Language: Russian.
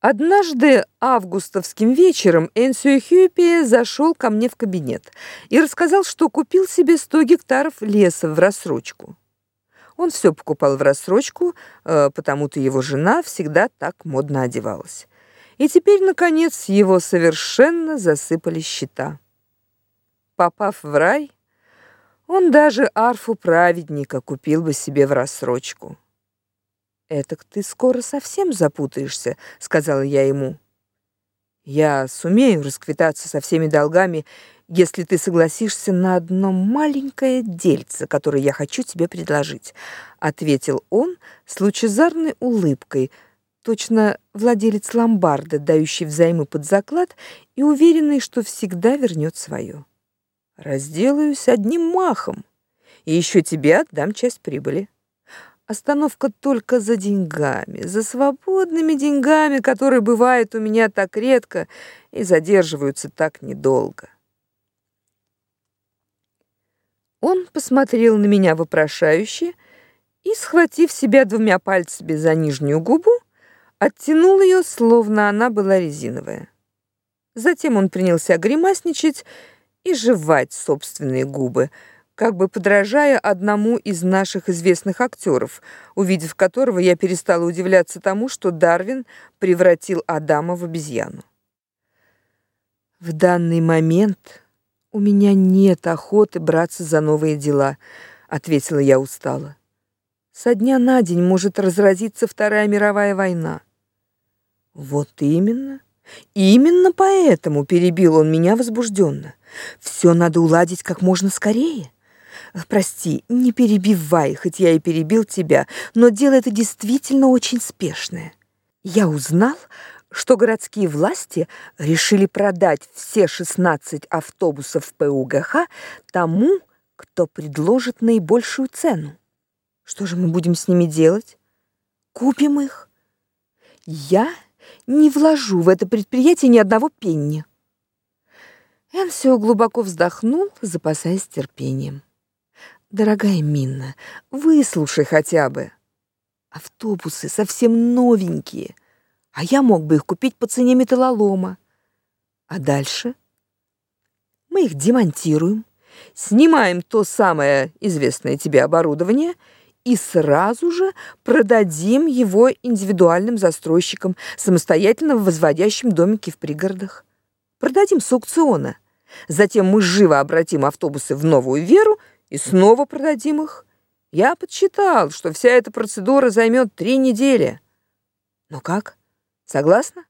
Однажды августовским вечером Энсио Хьюпи зашел ко мне в кабинет и рассказал, что купил себе 100 гектаров леса в рассрочку. Он все покупал в рассрочку, э, потому-то его жена всегда так модно одевалась. И теперь, наконец, его совершенно засыпали счета. Попав в рай, он даже арфу праведника купил бы себе в рассрочку. «Этак ты скоро совсем запутаешься», — сказала я ему. «Я сумею расквитаться со всеми долгами, если ты согласишься на одно маленькое дельце, которое я хочу тебе предложить», — ответил он с лучезарной улыбкой, точно владелец ломбарда, дающий взаймы под заклад и уверенный, что всегда вернет свое. «Разделаюсь одним махом, и еще тебе отдам часть прибыли». Остановка только за деньгами, за свободными деньгами, которые бывают у меня так редко и задерживаются так недолго. Он посмотрел на меня вопрошающе и, схватив себя двумя пальцами за нижнюю губу, оттянул ее, словно она была резиновая. Затем он принялся гримасничать и жевать собственные губы — как бы подражая одному из наших известных актеров, увидев которого я перестала удивляться тому, что Дарвин превратил Адама в обезьяну. В данный момент у меня нет охоты браться за новые дела, ответила я устало. Со дня на день может разразиться Вторая мировая война. Вот именно. Именно поэтому перебил он меня возбужденно. Все надо уладить как можно скорее. Прости, не перебивай, хоть я и перебил тебя, но дело это действительно очень спешное. Я узнал, что городские власти решили продать все 16 автобусов ПУГХ тому, кто предложит наибольшую цену. Что же мы будем с ними делать? Купим их. Я не вложу в это предприятие ни одного пенни. Энсио глубоко вздохнул, запасаясь терпением. Дорогая Минна, выслушай хотя бы. Автобусы совсем новенькие, а я мог бы их купить по цене металлолома. А дальше мы их демонтируем, снимаем то самое известное тебе оборудование и сразу же продадим его индивидуальным застройщикам, самостоятельно возводящим домики в пригородах. Продадим с аукциона. Затем мы живо обратим автобусы в новую веру и снова продадим их. Я подсчитал, что вся эта процедура займет три недели. Ну как? Согласна?